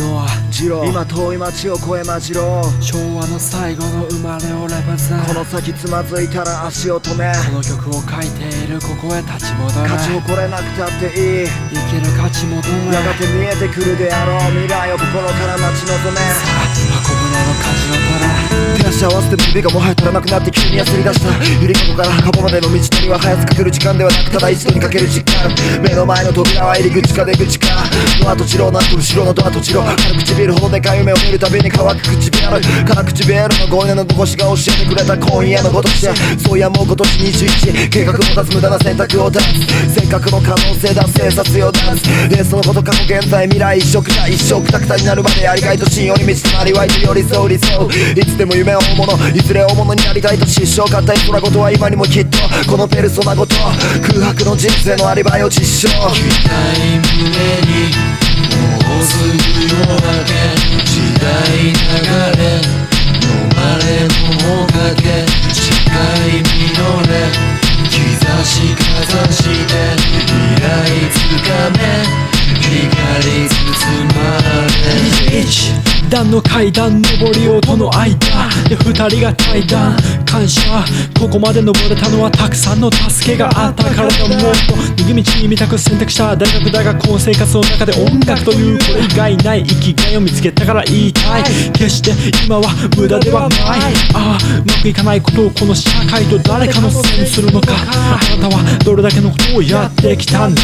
ノアジロ今遠い街を越えまじろ昭和の最後の生まれをレバゼンこの先つまずいたら足を止め。この曲を書いているここへ立ち戻れ。勝ち誇れなくたっていい。生きる価値求めやがて見えてくるであろう未来を心から待ち望め手足合わせて指がもはや足らなくなって急に焦り出したゆりかごからカボまでの道のりは早くかける時間ではなくただ一度にかける時間目の前の扉は入り口か出口かドアと白なんと後ろのドアと白軽唇ほどでかい夢を見るたびに乾く唇辛口ベールのゴーヤの残しが教えてくれた今夜のごとしそう。いやもう。今年21計画も立つ無駄な選択を出すせっかくの可能性だ生殺を出すでそのこと過去現在未来一色だ一生くたくたになるまでやりがいと信用に満ちたなりわいと寄り添う。理想いつでも夢を追う。ものいずれ大物になりたいと失笑硬い空ごとは今にもきっと。このペルソナごと空白の人生のアリバイを実証。痛い胸にもうすぐ夜明け時代段の階段上り音の間で二人が対談感謝。ここまで登れたのはたくさんの助けがあったからだもっと逃げ道に見たく選択した大学だがこの生活の中で音楽というこれ以外ない生きがいを見つけたから言いたい決して今は無駄ではない。ああうまくいかないことをこの社会と誰かのせいにするのか。あなたはどれだけのことをやってきたんだ。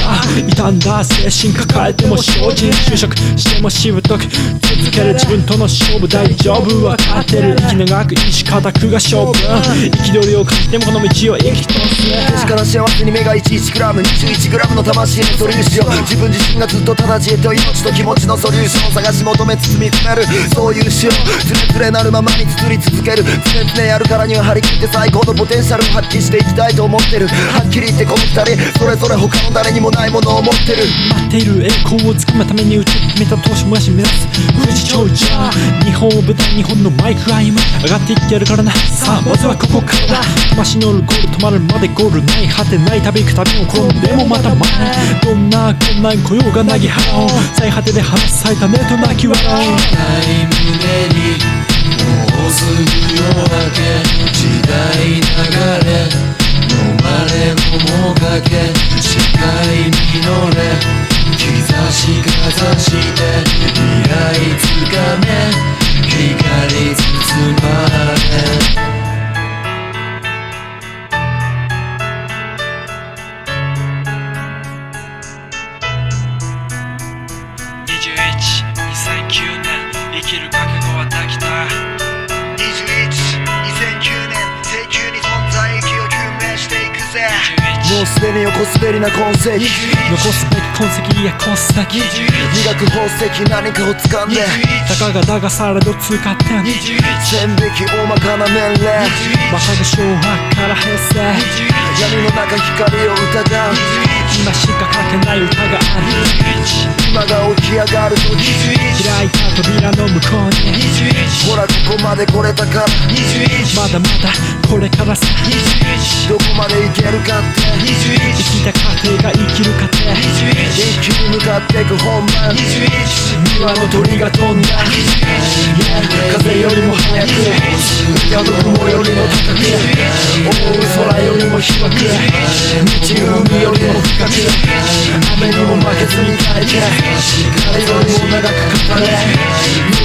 傷んだ。精神抱えても精進就職。してもしぶとく続ける自分との勝負。大丈夫。分かってる。生き長く意志固くが勝負。憤りを感じてもこの道を生き通す手から幸せに目が 11g21g の魂の素粒子を。自分自身がずっとただ知恵と命と気持ちのソリューションを探し求め包み込める。そういう詩を。つれつれなるままに作り続ける。常々やるからには張り切って最高のポテンシャルを発揮していきたいと思ってる。はっきり言ってこの二人それぞれ他の誰にもないものを持ってる。待っている栄光をつかむために打ち決めた投資もやし目指す富士長者日本を舞台日本のマイク歩む上がっていってやるからな。さあまずはここから。だ魂乗るゴール止まるまでゴールない果てない旅行く旅を転んで。もまた前どんな困難来ようがなぎ払おう最果てで花咲いた目と泣き笑おう。きる覚悟はできた。212009年永久に存在意義を究明していくぜ。もう21すでに横滑りな痕跡。残すべき痕跡や痕跡。磨く宝石何かを掴んで。たかがだがされど通過点線引き大まかな年齢。まさに昭和から平成。闇の中光を疑う。今しか書けない歌がある。今が起き上がる時開いた扉の向こうにほらここまで来れたか？らまだまだこれからさ。どこまで行けるかって。生きた過程が生きる過程一気に向かってく本番。庭の鳥が飛んだ。風よりも速く。宿雲よりも高く。覆う空よりも広く。満ちる海よりも深く。雨にも負けずに耐えて誰より